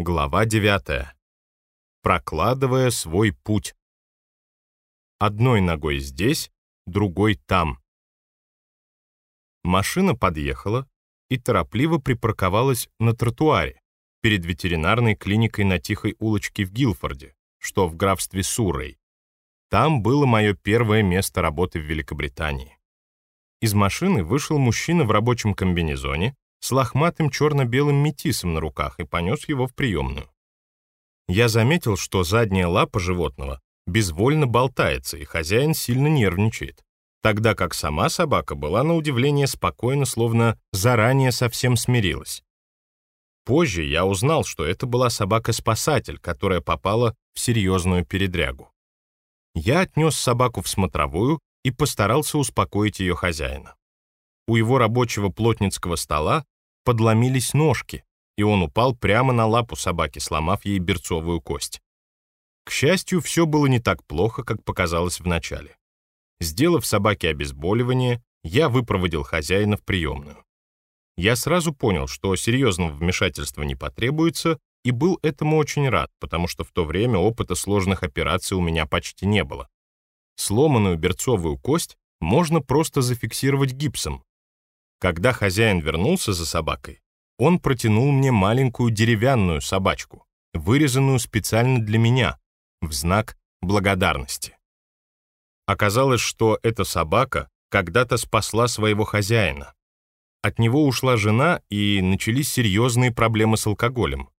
Глава 9. Прокладывая свой путь. Одной ногой здесь, другой там. Машина подъехала и торопливо припарковалась на тротуаре перед ветеринарной клиникой на тихой улочке в Гилфорде, что в графстве Суррей. Там было мое первое место работы в Великобритании. Из машины вышел мужчина в рабочем комбинезоне, с лохматым черно-белым метисом на руках и понес его в приемную. Я заметил, что задняя лапа животного безвольно болтается, и хозяин сильно нервничает, тогда как сама собака была на удивление спокойна, словно заранее совсем смирилась. Позже я узнал, что это была собака-спасатель, которая попала в серьезную передрягу. Я отнес собаку в смотровую и постарался успокоить ее хозяина. У его рабочего плотницкого стола подломились ножки, и он упал прямо на лапу собаки, сломав ей берцовую кость. К счастью, все было не так плохо, как показалось вначале. Сделав собаке обезболивание, я выпроводил хозяина в приемную. Я сразу понял, что серьезного вмешательства не потребуется, и был этому очень рад, потому что в то время опыта сложных операций у меня почти не было. Сломанную берцовую кость можно просто зафиксировать гипсом, когда хозяин вернулся за собакой, он протянул мне маленькую деревянную собачку, вырезанную специально для меня, в знак благодарности. Оказалось, что эта собака когда-то спасла своего хозяина. От него ушла жена, и начались серьезные проблемы с алкоголем.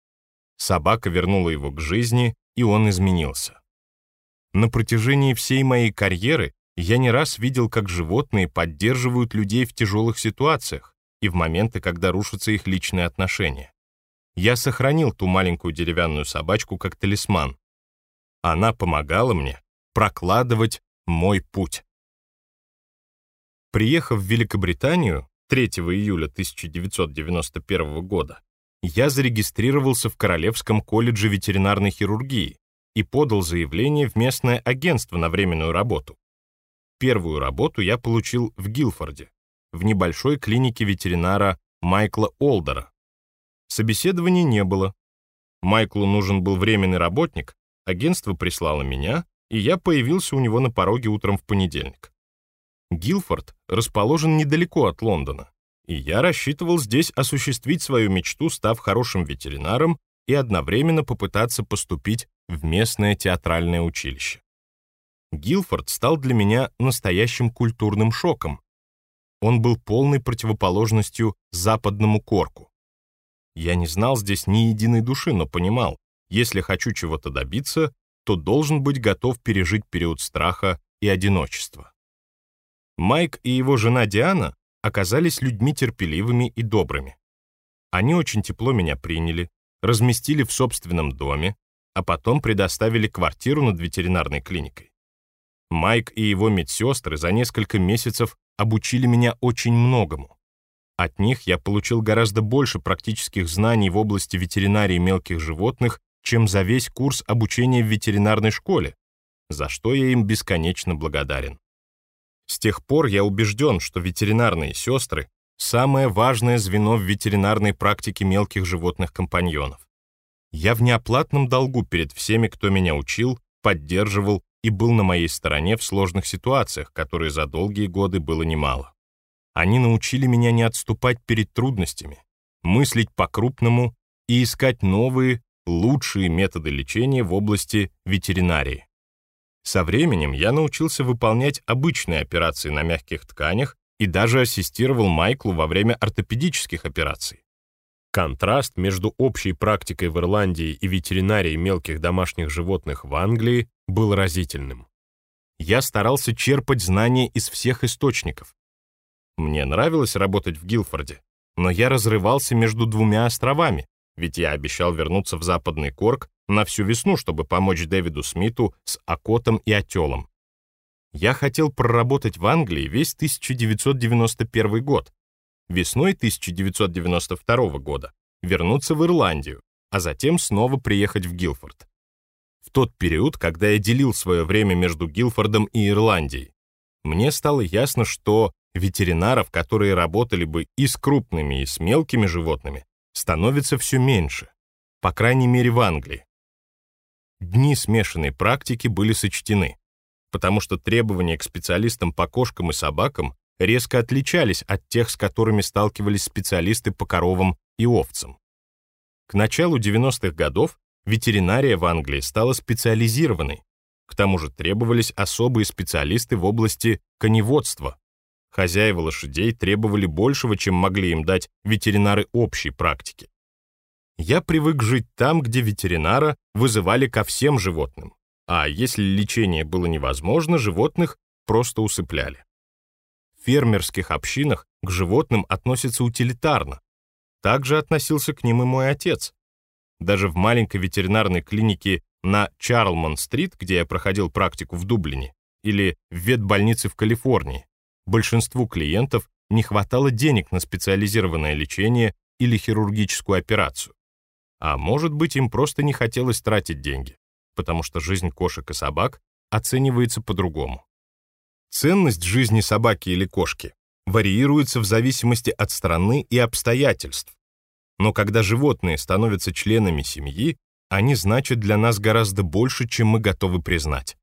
Собака вернула его к жизни, и он изменился. На протяжении всей моей карьеры я не раз видел, как животные поддерживают людей в тяжелых ситуациях и в моменты, когда рушатся их личные отношения. Я сохранил ту маленькую деревянную собачку как талисман. Она помогала мне прокладывать мой путь. Приехав в Великобританию 3 июля 1991 года, я зарегистрировался в Королевском колледже ветеринарной хирургии и подал заявление в местное агентство на временную работу. Первую работу я получил в Гилфорде, в небольшой клинике ветеринара Майкла Олдера. Собеседования не было. Майклу нужен был временный работник, агентство прислало меня, и я появился у него на пороге утром в понедельник. Гилфорд расположен недалеко от Лондона, и я рассчитывал здесь осуществить свою мечту, став хорошим ветеринаром и одновременно попытаться поступить в местное театральное училище. Гилфорд стал для меня настоящим культурным шоком. Он был полной противоположностью западному корку. Я не знал здесь ни единой души, но понимал, если хочу чего-то добиться, то должен быть готов пережить период страха и одиночества. Майк и его жена Диана оказались людьми терпеливыми и добрыми. Они очень тепло меня приняли, разместили в собственном доме, а потом предоставили квартиру над ветеринарной клиникой. Майк и его медсестры за несколько месяцев обучили меня очень многому. От них я получил гораздо больше практических знаний в области ветеринарии мелких животных, чем за весь курс обучения в ветеринарной школе, за что я им бесконечно благодарен. С тех пор я убежден, что ветеринарные сестры — самое важное звено в ветеринарной практике мелких животных-компаньонов. Я в неоплатном долгу перед всеми, кто меня учил, поддерживал и был на моей стороне в сложных ситуациях, которые за долгие годы было немало. Они научили меня не отступать перед трудностями, мыслить по-крупному и искать новые, лучшие методы лечения в области ветеринарии. Со временем я научился выполнять обычные операции на мягких тканях и даже ассистировал Майклу во время ортопедических операций. Контраст между общей практикой в Ирландии и ветеринарией мелких домашних животных в Англии был разительным. Я старался черпать знания из всех источников. Мне нравилось работать в Гилфорде, но я разрывался между двумя островами, ведь я обещал вернуться в Западный Корк на всю весну, чтобы помочь Дэвиду Смиту с Акотом и Отелом. Я хотел проработать в Англии весь 1991 год, весной 1992 года вернуться в Ирландию, а затем снова приехать в Гилфорд. В тот период, когда я делил свое время между Гилфордом и Ирландией, мне стало ясно, что ветеринаров, которые работали бы и с крупными, и с мелкими животными, становится все меньше. по крайней мере в Англии. Дни смешанной практики были сочтены, потому что требования к специалистам по кошкам и собакам резко отличались от тех, с которыми сталкивались специалисты по коровам и овцам. К началу 90-х годов ветеринария в Англии стала специализированной, к тому же требовались особые специалисты в области коневодства. Хозяева лошадей требовали большего, чем могли им дать ветеринары общей практики. Я привык жить там, где ветеринара вызывали ко всем животным, а если лечение было невозможно, животных просто усыпляли. Фермерских общинах к животным относятся утилитарно. Также относился к ним и мой отец. Даже в маленькой ветеринарной клинике на Чарлман-стрит, где я проходил практику в Дублине, или в ветбольнице в Калифорнии, большинству клиентов не хватало денег на специализированное лечение или хирургическую операцию. А может быть, им просто не хотелось тратить деньги, потому что жизнь кошек и собак оценивается по-другому. Ценность жизни собаки или кошки варьируется в зависимости от страны и обстоятельств. Но когда животные становятся членами семьи, они значат для нас гораздо больше, чем мы готовы признать.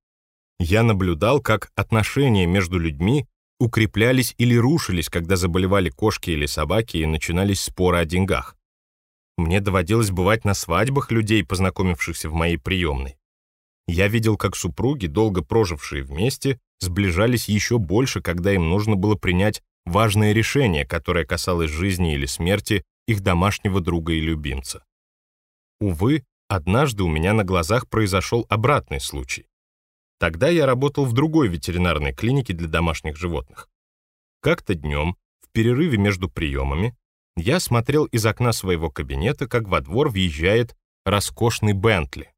Я наблюдал, как отношения между людьми укреплялись или рушились, когда заболевали кошки или собаки и начинались споры о деньгах. Мне доводилось бывать на свадьбах людей, познакомившихся в моей приемной. Я видел, как супруги, долго прожившие вместе, сближались еще больше, когда им нужно было принять важное решение, которое касалось жизни или смерти их домашнего друга и любимца. Увы, однажды у меня на глазах произошел обратный случай. Тогда я работал в другой ветеринарной клинике для домашних животных. Как-то днем, в перерыве между приемами, я смотрел из окна своего кабинета, как во двор въезжает роскошный Бентли.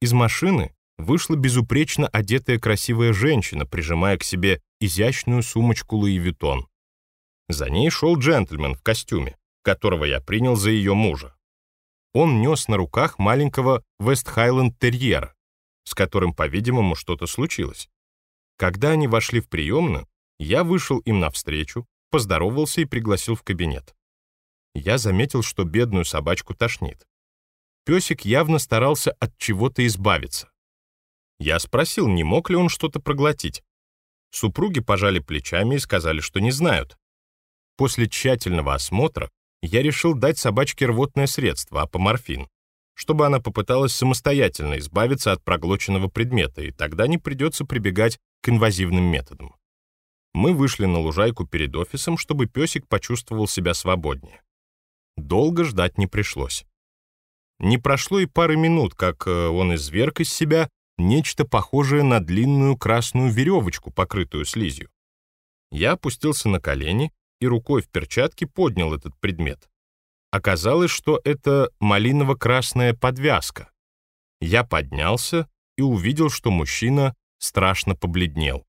Из машины вышла безупречно одетая красивая женщина, прижимая к себе изящную сумочку Луи Виттон. За ней шел джентльмен в костюме, которого я принял за ее мужа. Он нес на руках маленького Вест-Хайленд-терьера, с которым, по-видимому, что-то случилось. Когда они вошли в приемную, я вышел им навстречу, поздоровался и пригласил в кабинет. Я заметил, что бедную собачку тошнит. Песик явно старался от чего-то избавиться. Я спросил, не мог ли он что-то проглотить. Супруги пожали плечами и сказали, что не знают. После тщательного осмотра я решил дать собачке рвотное средство, апоморфин, чтобы она попыталась самостоятельно избавиться от проглоченного предмета, и тогда не придется прибегать к инвазивным методам. Мы вышли на лужайку перед офисом, чтобы песик почувствовал себя свободнее. Долго ждать не пришлось. Не прошло и пары минут, как э, он изверг из себя нечто похожее на длинную красную веревочку, покрытую слизью. Я опустился на колени и рукой в перчатке поднял этот предмет. Оказалось, что это малиново-красная подвязка. Я поднялся и увидел, что мужчина страшно побледнел.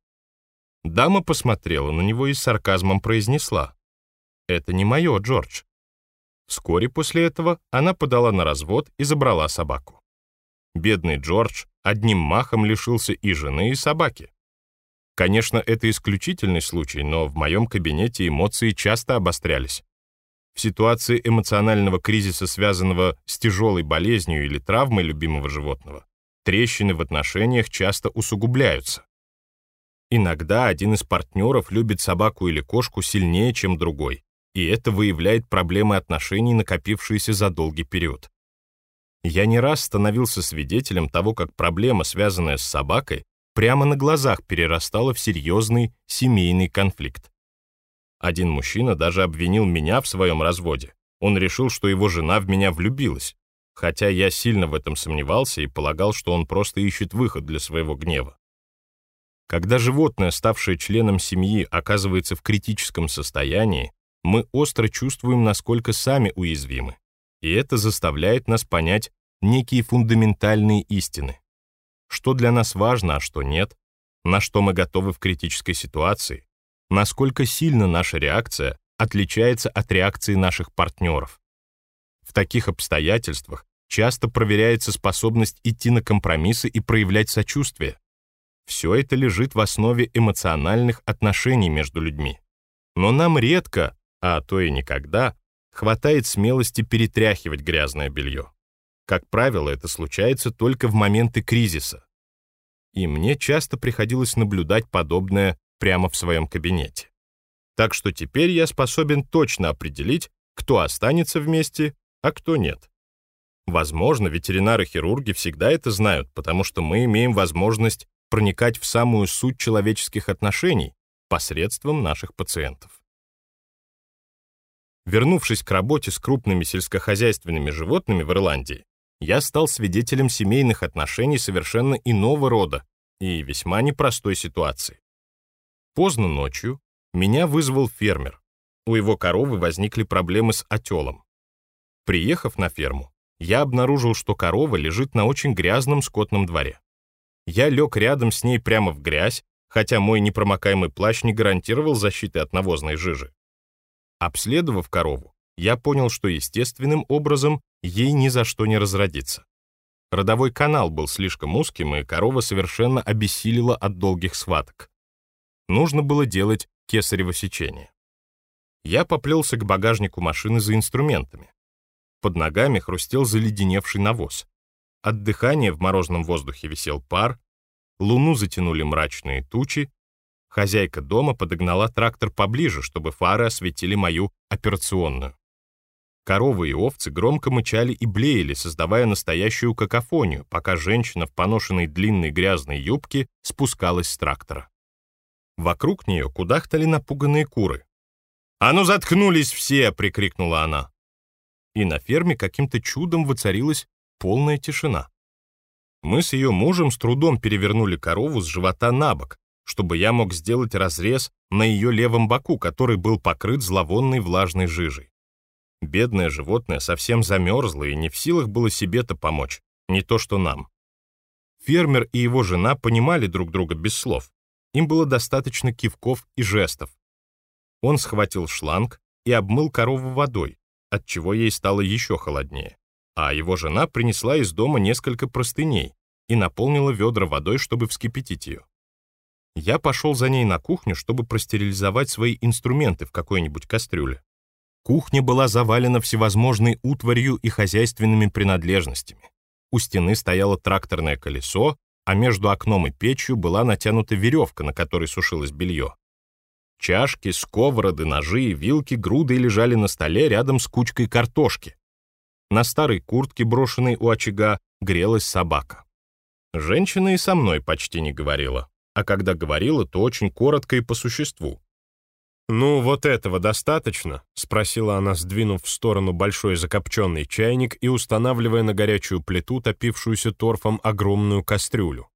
Дама посмотрела на него и с сарказмом произнесла. «Это не мое, Джордж. Вскоре после этого она подала на развод и забрала собаку. Бедный Джордж одним махом лишился и жены, и собаки. Конечно, это исключительный случай, но в моем кабинете эмоции часто обострялись. В ситуации эмоционального кризиса, связанного с тяжелой болезнью или травмой любимого животного, трещины в отношениях часто усугубляются. Иногда один из партнеров любит собаку или кошку сильнее, чем другой, и это выявляет проблемы отношений, накопившиеся за долгий период. Я не раз становился свидетелем того, как проблема, связанная с собакой, прямо на глазах перерастала в серьезный семейный конфликт. Один мужчина даже обвинил меня в своем разводе. Он решил, что его жена в меня влюбилась, хотя я сильно в этом сомневался и полагал, что он просто ищет выход для своего гнева. Когда животное, ставшее членом семьи, оказывается в критическом состоянии, мы остро чувствуем, насколько сами уязвимы, и это заставляет нас понять некие фундаментальные истины. Что для нас важно, а что нет, на что мы готовы в критической ситуации, насколько сильно наша реакция отличается от реакции наших партнеров. В таких обстоятельствах часто проверяется способность идти на компромиссы и проявлять сочувствие. Все это лежит в основе эмоциональных отношений между людьми. Но нам редко а то и никогда, хватает смелости перетряхивать грязное белье. Как правило, это случается только в моменты кризиса. И мне часто приходилось наблюдать подобное прямо в своем кабинете. Так что теперь я способен точно определить, кто останется вместе, а кто нет. Возможно, ветеринары-хирурги всегда это знают, потому что мы имеем возможность проникать в самую суть человеческих отношений посредством наших пациентов. Вернувшись к работе с крупными сельскохозяйственными животными в Ирландии, я стал свидетелем семейных отношений совершенно иного рода и весьма непростой ситуации. Поздно ночью меня вызвал фермер. У его коровы возникли проблемы с отелом. Приехав на ферму, я обнаружил, что корова лежит на очень грязном скотном дворе. Я лег рядом с ней прямо в грязь, хотя мой непромокаемый плащ не гарантировал защиты от навозной жижи. Обследовав корову, я понял, что естественным образом ей ни за что не разродиться. Родовой канал был слишком узким, и корова совершенно обессилила от долгих схваток. Нужно было делать кесарево сечение. Я поплелся к багажнику машины за инструментами. Под ногами хрустел заледеневший навоз. От дыхания в морозном воздухе висел пар, луну затянули мрачные тучи, хозяйка дома подогнала трактор поближе, чтобы фары осветили мою операционную. Коровы и овцы громко мычали и блеяли, создавая настоящую какофонию, пока женщина в поношенной длинной грязной юбке спускалась с трактора. Вокруг нее кудахтали напуганные куры. «А ну заткнулись все!» — прикрикнула она и на ферме каким-то чудом воцарилась полная тишина. Мы с ее мужем с трудом перевернули корову с живота на бок, чтобы я мог сделать разрез на ее левом боку, который был покрыт зловонной влажной жижей. Бедное животное совсем замерзло и не в силах было себе-то помочь, не то что нам. Фермер и его жена понимали друг друга без слов. Им было достаточно кивков и жестов. Он схватил шланг и обмыл корову водой, отчего ей стало еще холоднее. А его жена принесла из дома несколько простыней и наполнила ведра водой, чтобы вскипятить ее. Я пошел за ней на кухню, чтобы простерилизовать свои инструменты в какой-нибудь кастрюле. Кухня была завалена всевозможной утварью и хозяйственными принадлежностями. У стены стояло тракторное колесо, а между окном и печью была натянута веревка, на которой сушилось белье. Чашки, сковороды, ножи и вилки грудой лежали на столе рядом с кучкой картошки. На старой куртке, брошенной у очага, грелась собака. Женщина и со мной почти не говорила, а когда говорила, то очень коротко и по существу. «Ну, вот этого достаточно?» — спросила она, сдвинув в сторону большой закопченный чайник и устанавливая на горячую плиту, топившуюся торфом, огромную кастрюлю.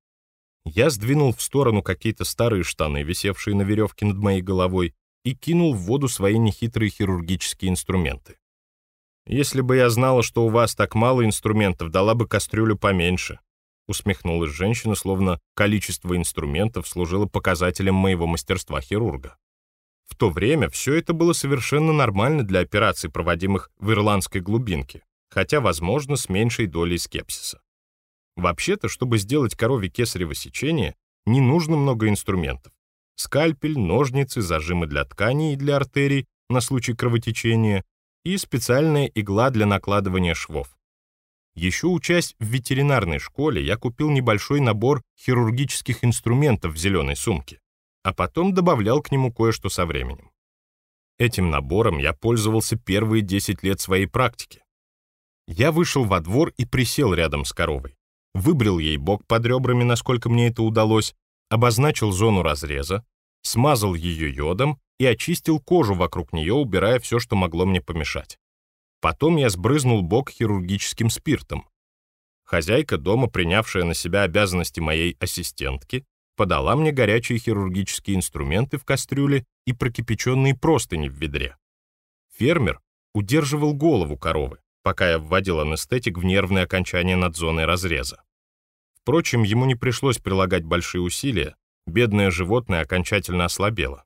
Я сдвинул в сторону какие-то старые штаны, висевшие на веревке над моей головой, и кинул в воду свои нехитрые хирургические инструменты. «Если бы я знала, что у вас так мало инструментов, дала бы кастрюлю поменьше», усмехнулась женщина, словно количество инструментов служило показателем моего мастерства хирурга. В то время все это было совершенно нормально для операций, проводимых в ирландской глубинке, хотя, возможно, с меньшей долей скепсиса. Вообще-то, чтобы сделать корове кесарево сечение, не нужно много инструментов. Скальпель, ножницы, зажимы для тканей и для артерий на случай кровотечения и специальная игла для накладывания швов. Еще учась в ветеринарной школе, я купил небольшой набор хирургических инструментов в зеленой сумке, а потом добавлял к нему кое-что со временем. Этим набором я пользовался первые 10 лет своей практики. Я вышел во двор и присел рядом с коровой выбрил ей бок под ребрами, насколько мне это удалось, обозначил зону разреза, смазал ее йодом и очистил кожу вокруг нее, убирая все, что могло мне помешать. Потом я сбрызнул бок хирургическим спиртом. Хозяйка дома, принявшая на себя обязанности моей ассистентки, подала мне горячие хирургические инструменты в кастрюле и прокипяченные простыни в ведре. Фермер удерживал голову коровы, пока я вводил анестетик в нервные окончания над зоной разреза. Впрочем, ему не пришлось прилагать большие усилия, бедное животное окончательно ослабело.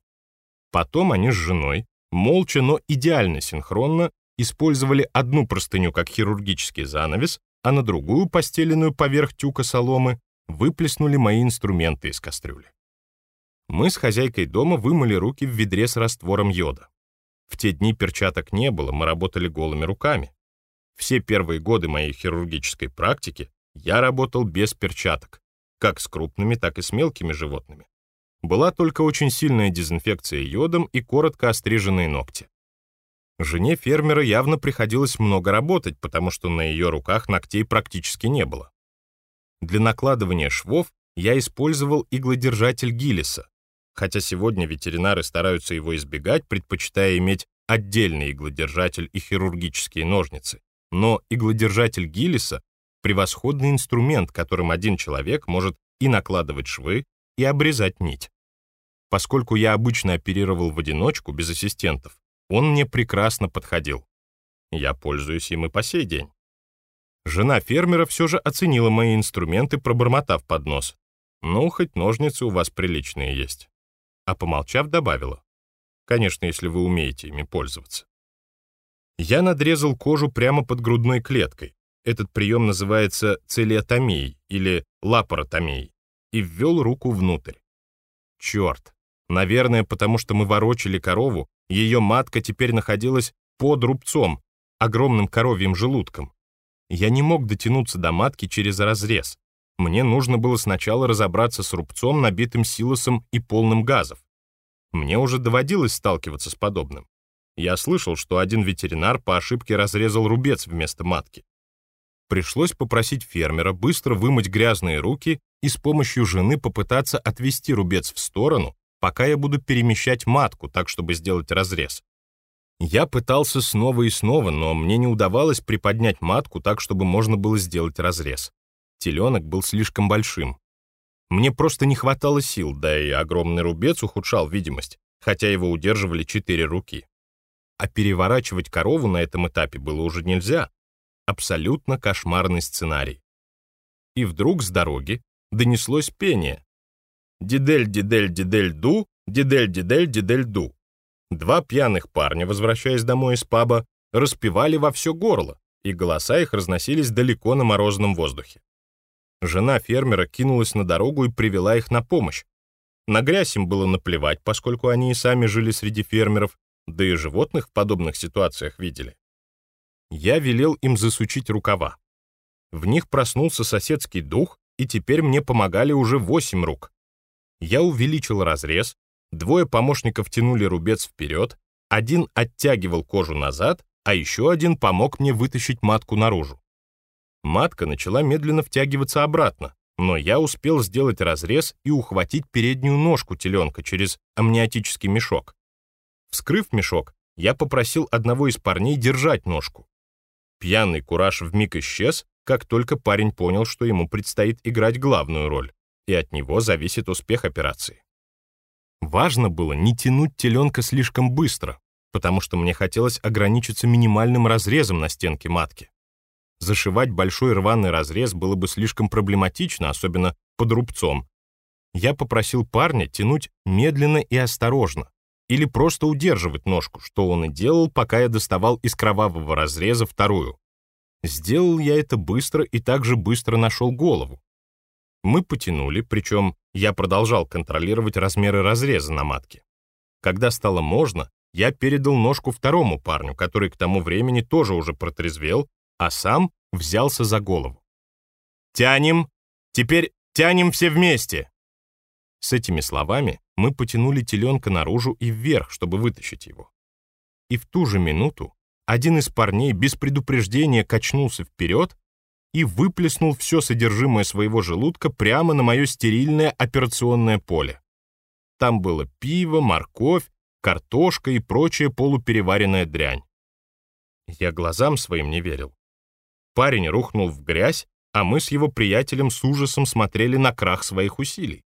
Потом они с женой, молча, но идеально синхронно, использовали одну простыню как хирургический занавес, а на другую, постеленную поверх тюка соломы, выплеснули мои инструменты из кастрюли. Мы с хозяйкой дома вымыли руки в ведре с раствором йода. В те дни перчаток не было, мы работали голыми руками. Все первые годы моей хирургической практики я работал без перчаток, как с крупными, так и с мелкими животными. Была только очень сильная дезинфекция йодом и коротко остриженные ногти. Жене фермера явно приходилось много работать, потому что на ее руках ногтей практически не было. Для накладывания швов я использовал иглодержатель Гиллиса, хотя сегодня ветеринары стараются его избегать, предпочитая иметь отдельный иглодержатель и хирургические ножницы. Но иглодержатель Гиллиса — превосходный инструмент, которым один человек может и накладывать швы, и обрезать нить. Поскольку я обычно оперировал в одиночку, без ассистентов, он мне прекрасно подходил. Я пользуюсь им и по сей день. Жена фермера все же оценила мои инструменты, пробормотав под нос. «Ну, хоть ножницы у вас приличные есть». А помолчав, добавила. «Конечно, если вы умеете ими пользоваться». Я надрезал кожу прямо под грудной клеткой. Этот прием называется целиотомией или лапаротомией. И ввел руку внутрь. Черт. Наверное, потому что мы ворочали корову, ее матка теперь находилась под рубцом, огромным коровьим желудком. Я не мог дотянуться до матки через разрез. Мне нужно было сначала разобраться с рубцом, набитым силосом и полным газов. Мне уже доводилось сталкиваться с подобным. Я слышал, что один ветеринар по ошибке разрезал рубец вместо матки. Пришлось попросить фермера быстро вымыть грязные руки и с помощью жены попытаться отвести рубец в сторону, пока я буду перемещать матку так, чтобы сделать разрез. Я пытался снова и снова, но мне не удавалось приподнять матку так, чтобы можно было сделать разрез. Теленок был слишком большим. Мне просто не хватало сил, да и огромный рубец ухудшал видимость, хотя его удерживали четыре руки. А переворачивать корову на этом этапе было уже нельзя. Абсолютно кошмарный сценарий. И вдруг с дороги донеслось пение. Дидель, дидель, дидель, ду, дидель, дидель, дидель, ду. Два пьяных парня, возвращаясь домой из паба, распевали во все горло, и голоса их разносились далеко на морозном воздухе. Жена фермера кинулась на дорогу и привела их на помощь. На грязь им было наплевать, поскольку они и сами жили среди фермеров, да и животных в подобных ситуациях видели. Я велел им засучить рукава. В них проснулся соседский дух, и теперь мне помогали уже восемь рук. Я увеличил разрез, двое помощников тянули рубец вперед, один оттягивал кожу назад, а еще один помог мне вытащить матку наружу. Матка начала медленно втягиваться обратно, но я успел сделать разрез и ухватить переднюю ножку теленка через амниотический мешок. Вскрыв мешок, я попросил одного из парней держать ножку. Пьяный кураж вмиг исчез, как только парень понял, что ему предстоит играть главную роль и от него зависит успех операции. Важно было не тянуть теленка слишком быстро, потому что мне хотелось ограничиться минимальным разрезом на стенке матки. Зашивать большой рваный разрез было бы слишком проблематично, особенно под рубцом. Я попросил парня тянуть медленно и осторожно, или просто удерживать ножку, что он и делал, пока я доставал из кровавого разреза вторую. Сделал я это быстро и также быстро нашел голову. Мы потянули, причем я продолжал контролировать размеры разреза на матке. Когда стало можно, я передал ножку второму парню, который к тому времени тоже уже протрезвел, а сам взялся за голову. «Тянем! Теперь тянем все вместе!» С этими словами мы потянули теленка наружу и вверх, чтобы вытащить его. И в ту же минуту один из парней без предупреждения качнулся вперед, и выплеснул все содержимое своего желудка прямо на мое стерильное операционное поле. Там было пиво, морковь, картошка и прочая полупереваренная дрянь. Я глазам своим не верил. Парень рухнул в грязь, а мы с его приятелем с ужасом смотрели на крах своих усилий.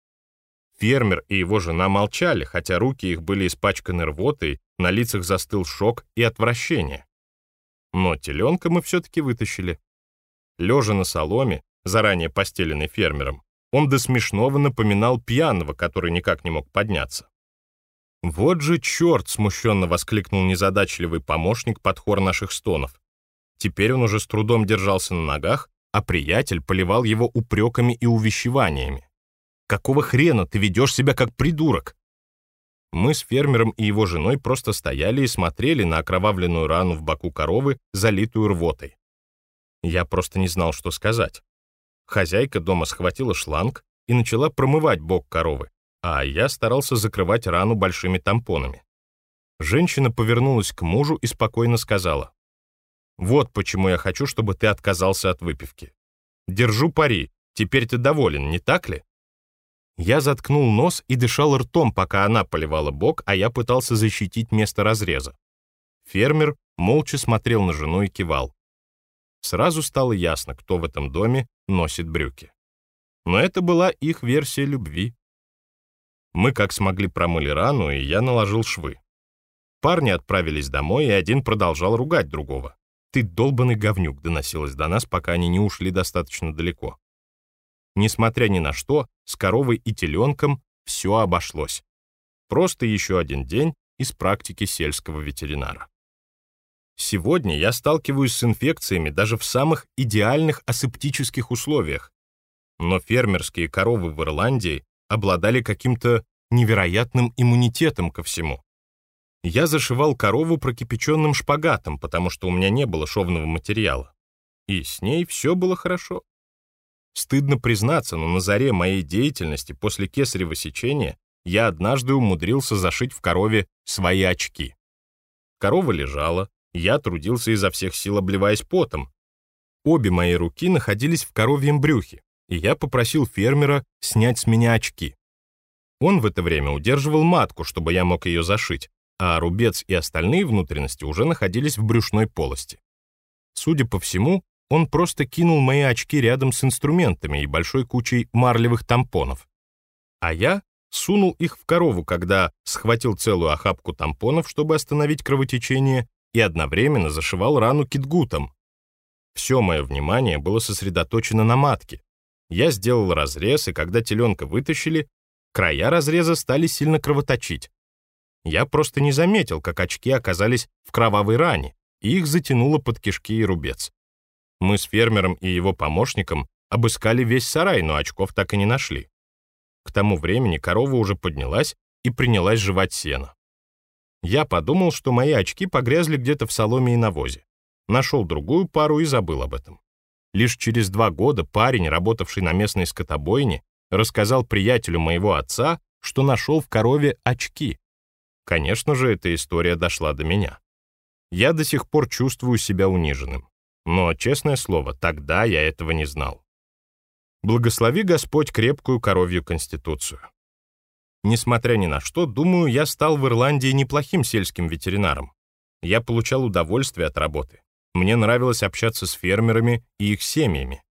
Фермер и его жена молчали, хотя руки их были испачканы рвотой, на лицах застыл шок и отвращение. Но теленка мы все-таки вытащили. Лежа на соломе, заранее постеленной фермером, он до смешного напоминал пьяного, который никак не мог подняться. «Вот же черт!» — смущенно воскликнул незадачливый помощник под хор наших стонов. Теперь он уже с трудом держался на ногах, а приятель поливал его упреками и увещеваниями. «Какого хрена ты ведешь себя как придурок?» Мы с фермером и его женой просто стояли и смотрели на окровавленную рану в боку коровы, залитую рвотой. Я просто не знал, что сказать. Хозяйка дома схватила шланг и начала промывать бок коровы, а я старался закрывать рану большими тампонами. Женщина повернулась к мужу и спокойно сказала, «Вот почему я хочу, чтобы ты отказался от выпивки. Держу пари, теперь ты доволен, не так ли?» Я заткнул нос и дышал ртом, пока она поливала бок, а я пытался защитить место разреза. Фермер молча смотрел на жену и кивал. Сразу стало ясно, кто в этом доме носит брюки. Но это была их версия любви. Мы как смогли промыли рану, и я наложил швы. Парни отправились домой, и один продолжал ругать другого. «Ты долбанный говнюк», — доносилось до нас, пока они не ушли достаточно далеко. Несмотря ни на что, с коровой и теленком все обошлось. Просто еще один день из практики сельского ветеринара. Сегодня я сталкиваюсь с инфекциями даже в самых идеальных асептических условиях. Но фермерские коровы в Ирландии обладали каким-то невероятным иммунитетом ко всему. Я зашивал корову прокипяченным шпагатом, потому что у меня не было шовного материала. И с ней все было хорошо. Стыдно признаться, но на заре моей деятельности после кесарево сечения я однажды умудрился зашить в корове свои очки. Корова лежала, я трудился изо всех сил, обливаясь потом. Обе мои руки находились в коровьем брюхе, и я попросил фермера снять с меня очки. Он в это время удерживал матку, чтобы я мог ее зашить, а рубец и остальные внутренности уже находились в брюшной полости. Судя по всему, он просто кинул мои очки рядом с инструментами и большой кучей марлевых тампонов. А я сунул их в корову, когда схватил целую охапку тампонов, чтобы остановить кровотечение, и одновременно зашивал рану китгутом. Все мое внимание было сосредоточено на матке. Я сделал разрез, и когда теленка вытащили, края разреза стали сильно кровоточить. Я просто не заметил, как очки оказались в кровавой ране, и их затянуло под кишки и рубец. Мы с фермером и его помощником обыскали весь сарай, но очков так и не нашли. К тому времени корова уже поднялась и принялась жевать сено. Я подумал, что мои очки погрязли где-то в соломе и навозе. Нашел другую пару и забыл об этом. Лишь через два года парень, работавший на местной скотобойне, рассказал приятелю моего отца, что нашел в корове очки. Конечно же, эта история дошла до меня. Я до сих пор чувствую себя униженным. Но, честное слово, тогда я этого не знал. Благослови Господь крепкую коровью конституцию. Несмотря ни на что, думаю, я стал в Ирландии неплохим сельским ветеринаром. Я получал удовольствие от работы. Мне нравилось общаться с фермерами и их семьями.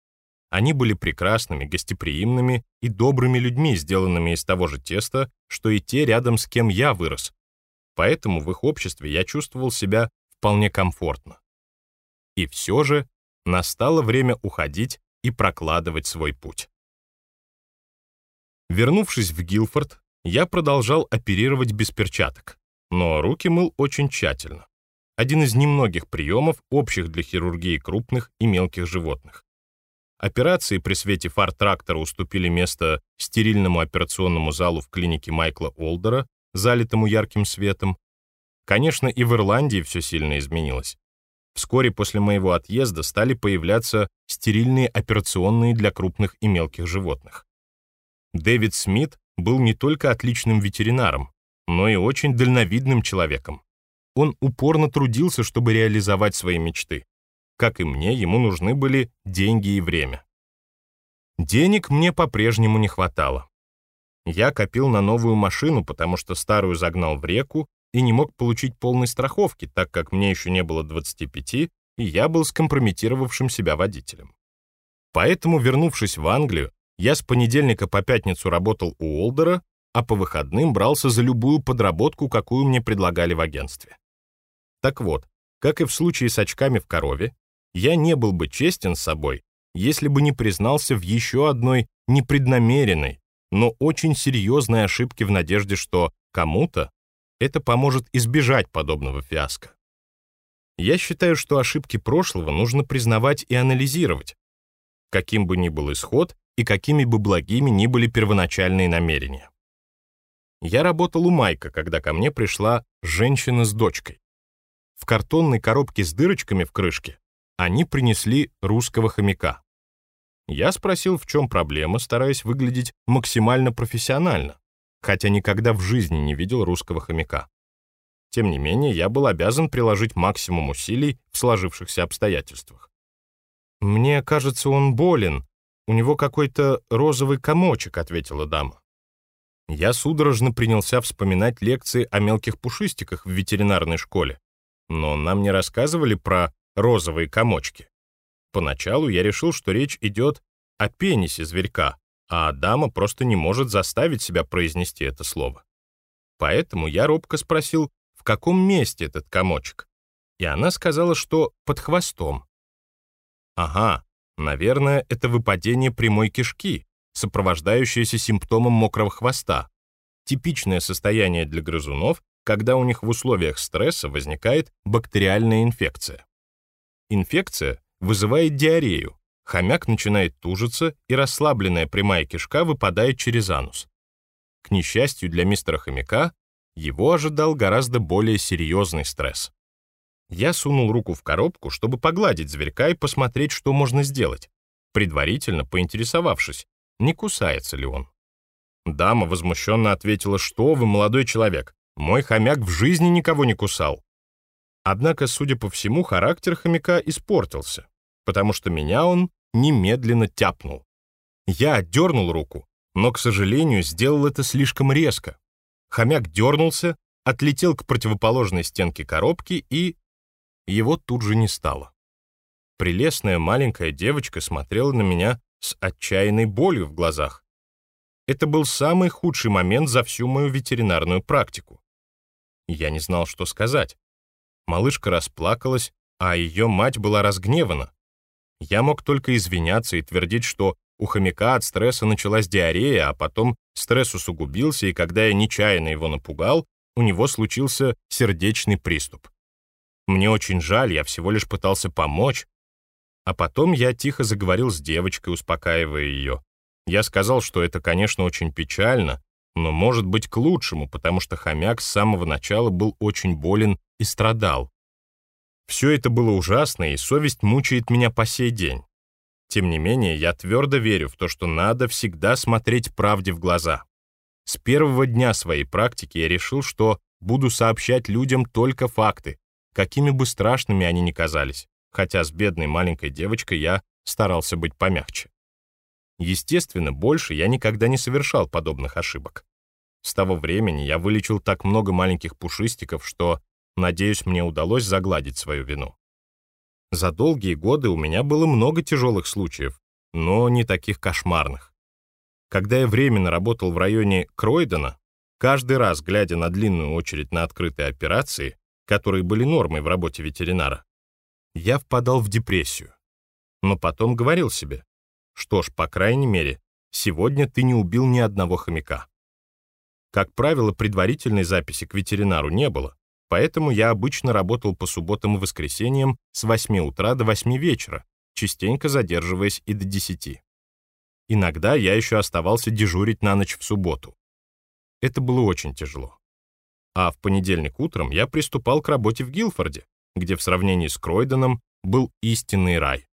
Они были прекрасными, гостеприимными и добрыми людьми, сделанными из того же теста, что и те, рядом с кем я вырос. Поэтому в их обществе я чувствовал себя вполне комфортно. И все же настало время уходить и прокладывать свой путь. Вернувшись в Гилфорд, я продолжал оперировать без перчаток, но руки мыл очень тщательно. Один из немногих приемов, общих для хирургии крупных и мелких животных. Операции при свете фар трактора уступили место стерильному операционному залу в клинике Майкла Олдера, залитому ярким светом. Конечно, и в Ирландии все сильно изменилось. Вскоре после моего отъезда стали появляться стерильные операционные для крупных и мелких животных. Дэвид Смит был не только отличным ветеринаром, но и очень дальновидным человеком. Он упорно трудился, чтобы реализовать свои мечты. Как и мне, ему нужны были деньги и время. Денег мне по-прежнему не хватало. Я копил на новую машину, потому что старую загнал в реку и не мог получить полной страховки, так как мне еще не было 25, и я был скомпрометировавшим себя водителем. Поэтому, вернувшись в Англию, я с понедельника по пятницу работал у Олдера, а по выходным брался за любую подработку, какую мне предлагали в агентстве. Так вот, как и в случае с очками в корове, я не был бы честен с собой, если бы не признался в еще одной непреднамеренной, но очень серьезной ошибке в надежде, что кому-то это поможет избежать подобного фиаско. Я считаю, что ошибки прошлого нужно признавать и анализировать. Каким бы ни был исход, и какими бы благими ни были первоначальные намерения. Я работал у Майка, когда ко мне пришла женщина с дочкой. В картонной коробке с дырочками в крышке они принесли русского хомяка. Я спросил, в чем проблема, стараясь выглядеть максимально профессионально, хотя никогда в жизни не видел русского хомяка. Тем не менее, я был обязан приложить максимум усилий в сложившихся обстоятельствах. «Мне кажется, он болен. У него какой-то розовый комочек», — ответила дама. Я судорожно принялся вспоминать лекции о мелких пушистиках в ветеринарной школе, но нам не рассказывали про розовые комочки. Поначалу я решил, что речь идет о пенисе зверька, а дама просто не может заставить себя произнести это слово. Поэтому я робко спросил, в каком месте этот комочек. И она сказала, что под хвостом. Ага, наверное, это выпадение прямой кишки, сопровождающееся симптомом мокрого хвоста. Типичное состояние для грызунов, когда у них в условиях стресса возникает бактериальная инфекция. Инфекция вызывает диарею, хомяк начинает тужиться, и расслабленная прямая кишка выпадает через анус. К несчастью для мистера хомяка, его ожидал гораздо более серьезный стресс. Я сунул руку в коробку, чтобы погладить зверька и посмотреть, что можно сделать, предварительно поинтересовавшись, не кусается ли он. Дама возмущенно ответила, что вы, молодой человек, мой хомяк в жизни никого не кусал. Однако, судя по всему, характер хомяка испортился, потому что меня он немедленно тяпнул. Я отдернул руку, но, к сожалению, сделал это слишком резко, Хомяк дернулся, отлетел к противоположной стенке коробки и... Его тут же не стало. Прелестная маленькая девочка смотрела на меня с отчаянной болью в глазах. Это был самый худший момент за всю мою ветеринарную практику. Я не знал, что сказать. Малышка расплакалась, а ее мать была разгневана. Я мог только извиняться и твердить, что у хомяка от стресса началась диарея, а потом стресс усугубился, и когда я нечаянно его напугал, у него случился сердечный приступ. Мне очень жаль, я всего лишь пытался помочь. А потом я тихо заговорил с девочкой, успокаивая ее. Я сказал, что это, конечно, очень печально, но может быть к лучшему, потому что хомяк с самого начала был очень болен и страдал. Все это было ужасно, и совесть мучает меня по сей день. Тем не менее, я твердо верю в то, что надо всегда смотреть правде в глаза. С первого дня своей практики я решил, что буду сообщать людям только факты, какими бы страшными они ни казались, хотя с бедной маленькой девочкой я старался быть помягче. Естественно, больше я никогда не совершал подобных ошибок. С того времени я вылечил так много маленьких пушистиков, что, надеюсь, мне удалось загладить свою вину. За долгие годы у меня было много тяжелых случаев, но не таких кошмарных. Когда я временно работал в районе Кройдена, каждый раз, глядя на длинную очередь на открытые операции, которые были нормой в работе ветеринара, я впадал в депрессию. Но потом говорил себе, что ж, по крайней мере, сегодня ты не убил ни одного хомяка. Как правило, предварительной записи к ветеринару не было, Поэтому я обычно работал по субботам и воскресеньям с 8 утра до 8 вечера, частенько задерживаясь и до 10. Иногда я еще оставался дежурить на ночь в субботу. Это было очень тяжело. А в понедельник утром я приступал к работе в Гилфорде, где в сравнении с Кройденом был истинный рай.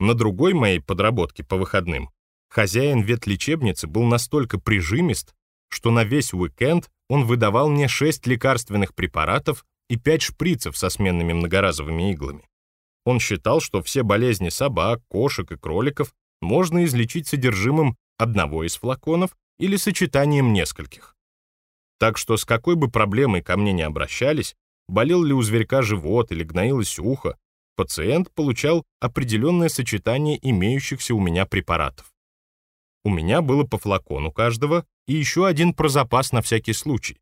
На другой моей подработке по выходным хозяин ветлечебницы был настолько прижимист, что на весь уикенд он выдавал мне 6 лекарственных препаратов и 5 шприцев со сменными многоразовыми иглами. Он считал, что все болезни собак, кошек и кроликов можно излечить содержимым одного из флаконов или сочетанием нескольких. Так что с какой бы проблемой ко мне не обращались, болел ли у зверька живот или гноилось ухо, пациент получал определенное сочетание имеющихся у меня препаратов. У меня было по флакону каждого и еще один про запас на всякий случай.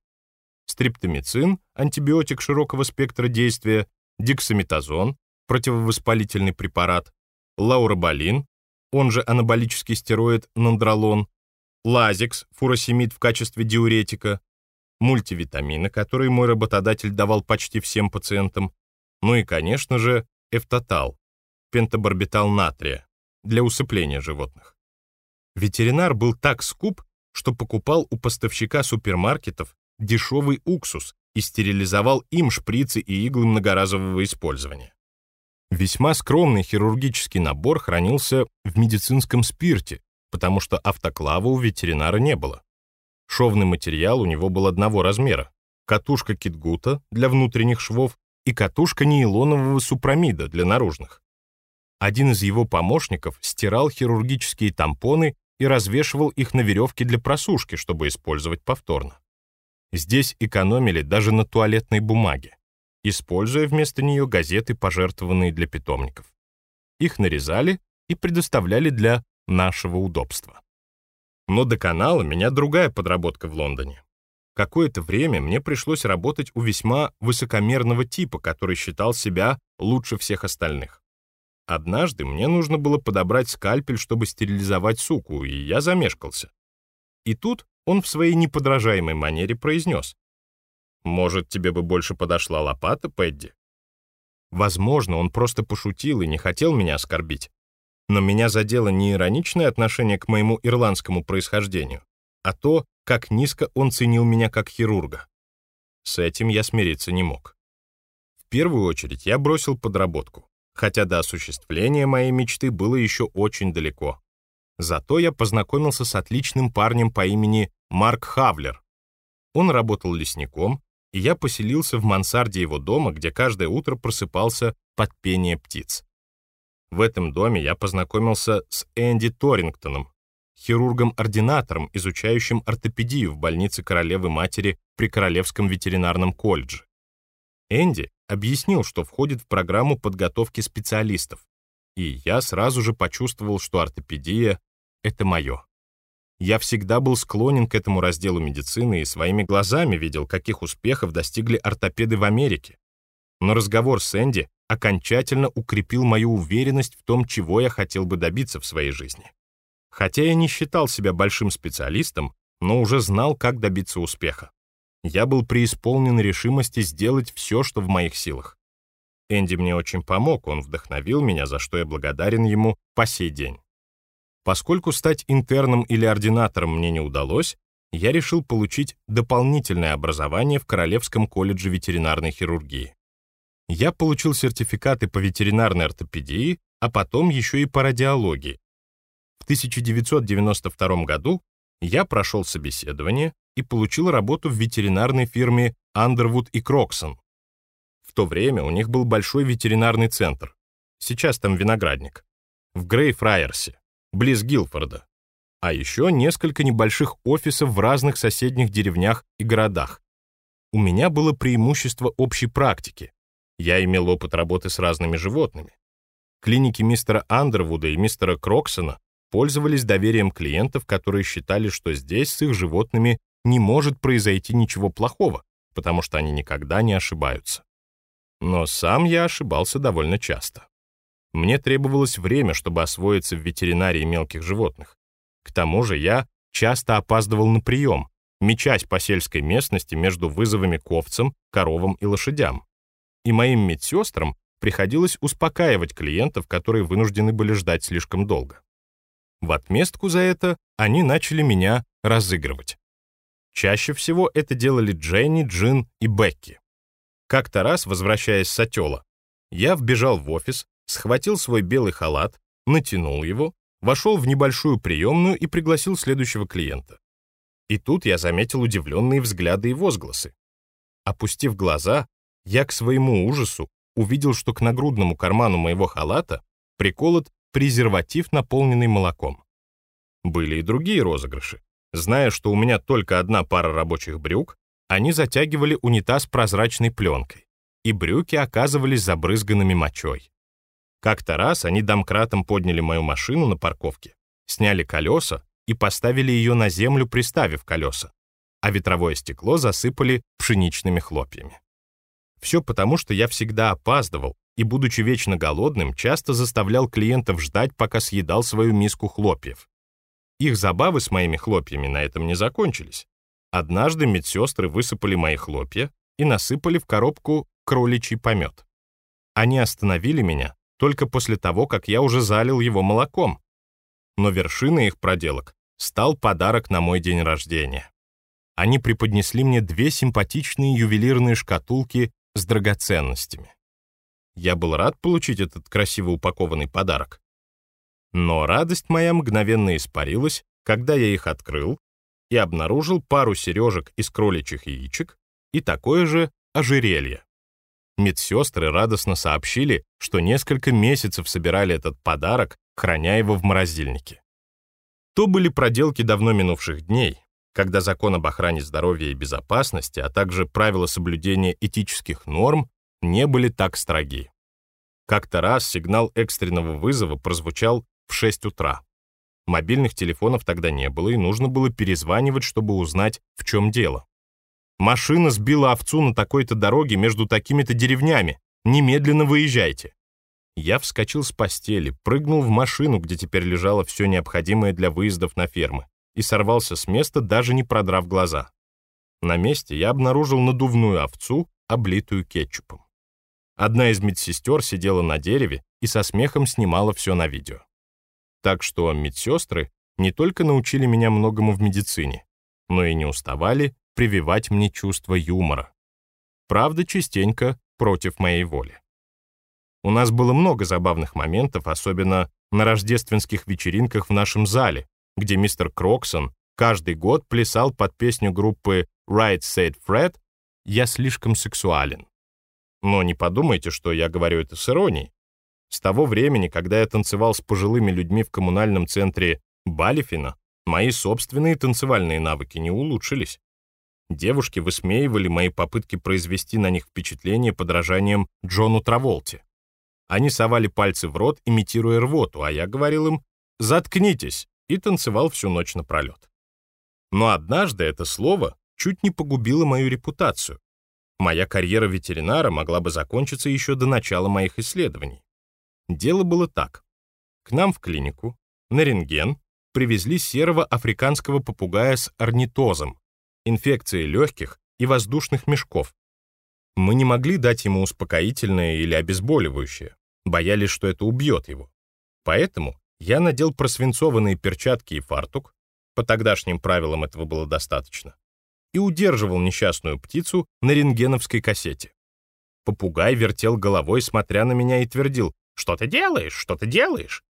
Стриптомицин, антибиотик широкого спектра действия, дексаметазон, противовоспалительный препарат, лауробалин, он же анаболический стероид нандролон, лазикс, фуросемид в качестве диуретика, мультивитамины, которые мой работодатель давал почти всем пациентам, ну и, конечно же, эфтотал, пентабарбитал натрия, для усыпления животных. Ветеринар был так скуп, что покупал у поставщика супермаркетов дешевый уксус и стерилизовал им шприцы и иглы многоразового использования. Весьма скромный хирургический набор хранился в медицинском спирте, потому что автоклава у ветеринара не было. Шовный материал у него был одного размера, катушка китгута для внутренних швов и катушка нейлонового супрамида для наружных. Один из его помощников стирал хирургические тампоны и развешивал их на веревке для просушки, чтобы использовать повторно. Здесь экономили даже на туалетной бумаге, используя вместо нее газеты, пожертвованные для питомников. Их нарезали и предоставляли для нашего удобства. Но до канала меня другая подработка в Лондоне. Какое-то время мне пришлось работать у весьма высокомерного типа, который считал себя лучше всех остальных. Однажды мне нужно было подобрать скальпель, чтобы стерилизовать суку, и я замешкался. И тут он в своей неподражаемой манере произнес. «Может, тебе бы больше подошла лопата, Пэдди?» Возможно, он просто пошутил и не хотел меня оскорбить. Но меня задело не ироничное отношение к моему ирландскому происхождению, а то, как низко он ценил меня как хирурга. С этим я смириться не мог. В первую очередь я бросил подработку хотя до осуществления моей мечты было еще очень далеко. Зато я познакомился с отличным парнем по имени Марк Хавлер. Он работал лесником, и я поселился в мансарде его дома, где каждое утро просыпался под пение птиц. В этом доме я познакомился с Энди Торингтоном, хирургом-ординатором, изучающим ортопедию в больнице королевы-матери при Королевском ветеринарном колледже. Энди объяснил, что входит в программу подготовки специалистов, и я сразу же почувствовал, что ортопедия — это мое. Я всегда был склонен к этому разделу медицины и своими глазами видел, каких успехов достигли ортопеды в Америке. Но разговор с Энди окончательно укрепил мою уверенность в том, чего я хотел бы добиться в своей жизни. Хотя я не считал себя большим специалистом, но уже знал, как добиться успеха. Я был преисполнен решимости сделать все, что в моих силах. Энди мне очень помог, он вдохновил меня, за что я благодарен ему по сей день. Поскольку стать интерном или ординатором мне не удалось, я решил получить дополнительное образование в Королевском колледже ветеринарной хирургии. Я получил сертификаты по ветеринарной ортопедии, а потом еще и по радиологии. В 1992 году я прошел собеседование, и получил работу в ветеринарной фирме Underwood и Кроксон. В то время у них был большой ветеринарный центр. Сейчас там виноградник. В Грейфрайерсе, близ Гилфорда. А еще несколько небольших офисов в разных соседних деревнях и городах. У меня было преимущество общей практики. Я имел опыт работы с разными животными. Клиники мистера Андервуда и мистера Кроксона пользовались доверием клиентов, которые считали, что здесь с их животными не может произойти ничего плохого, потому что они никогда не ошибаются. Но сам я ошибался довольно часто. Мне требовалось время, чтобы освоиться в ветеринарии мелких животных. К тому же я часто опаздывал на прием, мечась по сельской местности между вызовами к овцам, коровам и лошадям. И моим медсестрам приходилось успокаивать клиентов, которые вынуждены были ждать слишком долго. В отместку за это они начали меня разыгрывать. Чаще всего это делали Дженни, Джин и Бекки. Как-то раз, возвращаясь с отела, я вбежал в офис, схватил свой белый халат, натянул его, вошел в небольшую приемную и пригласил следующего клиента. И тут я заметил удивленные взгляды и возгласы. Опустив глаза, я к своему ужасу увидел, что к нагрудному карману моего халата приколот презерватив, наполненный молоком. Были и другие розыгрыши. Зная, что у меня только одна пара рабочих брюк, они затягивали унитаз прозрачной пленкой, и брюки оказывались забрызганными мочой. Как-то раз они домкратом подняли мою машину на парковке, сняли колеса и поставили ее на землю, приставив колеса, а ветровое стекло засыпали пшеничными хлопьями. Все потому, что я всегда опаздывал и, будучи вечно голодным, часто заставлял клиентов ждать, пока съедал свою миску хлопьев. Их забавы с моими хлопьями на этом не закончились. Однажды медсестры высыпали мои хлопья и насыпали в коробку кроличий помет. Они остановили меня только после того, как я уже залил его молоком. Но вершиной их проделок стал подарок на мой день рождения. Они преподнесли мне две симпатичные ювелирные шкатулки с драгоценностями. я был рад получить этот красиво упакованный подарок. Но радость моя мгновенно испарилась, когда я их открыл и обнаружил пару сережек из кроличьих яичек и такое же ожерелье. Медсестры радостно сообщили, что несколько месяцев собирали этот подарок, храня его в морозильнике. То были проделки давно минувших дней, когда закон об охране здоровья и безопасности, а также правила соблюдения этических норм не были так строги. Как-то раз сигнал экстренного вызова прозвучал в 6 утра. Мобильных телефонов тогда не было, и нужно было перезванивать, чтобы узнать, в чем дело. Машина сбила овцу на такой-то дороге между такими-то деревнями. Немедленно выезжайте. Я вскочил с постели, прыгнул в машину, где теперь лежало все необходимое для выездов на фермы, и сорвался с места, даже не продрав глаза. На месте я обнаружил надувную овцу, облитую кетчупом. Одна из медсестер сидела на дереве и со смехом снимала все на видео. Так что медсестры не только научили меня многому в медицине, но и не уставали прививать мне чувство юмора. Правда, частенько против моей воли. У нас было много забавных моментов, особенно на рождественских вечеринках в нашем зале, где мистер Кроксон каждый год плясал под песню группы Right Said Fred «Я слишком сексуален». Но не подумайте, что я говорю это с иронией. С того времени, когда я танцевал с пожилыми людьми в коммунальном центре Балифина, мои собственные танцевальные навыки не улучшились. Девушки высмеивали мои попытки произвести на них впечатление подражанием Джону Траволте. Они совали пальцы в рот, имитируя рвоту, а я говорил им «заткнитесь» и танцевал всю ночь напролет. Но однажды это слово чуть не погубило мою репутацию. Моя карьера ветеринара могла бы закончиться еще до начала моих исследований. Дело было так. К нам в клинику, на рентген, привезли серого африканского попугая с орнитозом, инфекцией легких и воздушных мешков. Мы не могли дать ему успокоительное или обезболивающее, боялись, что это убьет его. Поэтому я надел просвинцованные перчатки и фартук, по тогдашним правилам этого было достаточно, и удерживал несчастную птицу на рентгеновской кассете. Попугай вертел головой, смотря на меня, и твердил «Что ты делаешь? Что ты делаешь?»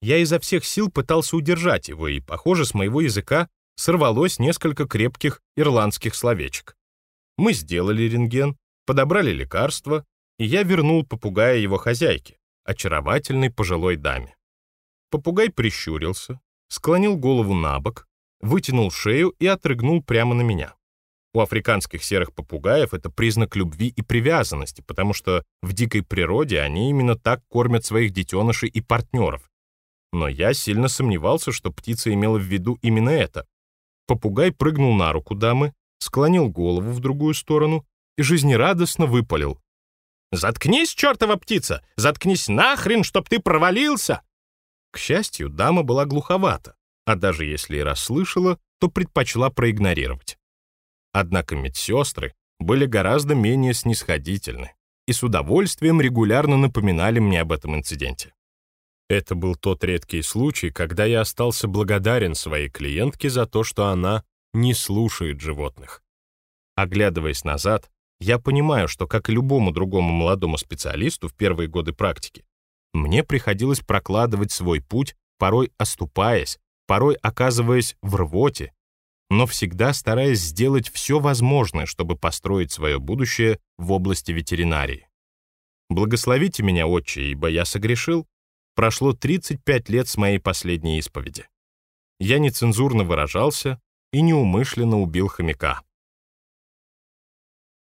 Я изо всех сил пытался удержать его, и, похоже, с моего языка сорвалось несколько крепких ирландских словечек. Мы сделали рентген, подобрали лекарства, и я вернул попугая его хозяйке, очаровательной пожилой даме. Попугай прищурился, склонил голову на бок, вытянул шею и отрыгнул прямо на меня. У африканских серых попугаев это признак любви и привязанности, потому что в дикой природе они именно так кормят своих детенышей и партнеров. Но я сильно сомневался, что птица имела в виду именно это. Попугай прыгнул на руку дамы, склонил голову в другую сторону и жизнерадостно выпалил. «Заткнись, чертова птица! Заткнись нахрен, чтоб ты провалился!» К счастью, дама была глуховата, а даже если и расслышала, то предпочла проигнорировать. Однако медсестры были гораздо менее снисходительны и с удовольствием регулярно напоминали мне об этом инциденте. Это был тот редкий случай, когда я остался благодарен своей клиентке за то, что она не слушает животных. Оглядываясь назад, я понимаю, что, как и любому другому молодому специалисту в первые годы практики, мне приходилось прокладывать свой путь, порой оступаясь, порой оказываясь в рвоте, но всегда стараясь сделать все возможное, чтобы построить свое будущее в области ветеринарии. Благословите меня, отче, ибо я согрешил, прошло 35 лет с моей последней исповеди. Я нецензурно выражался и неумышленно убил хомяка.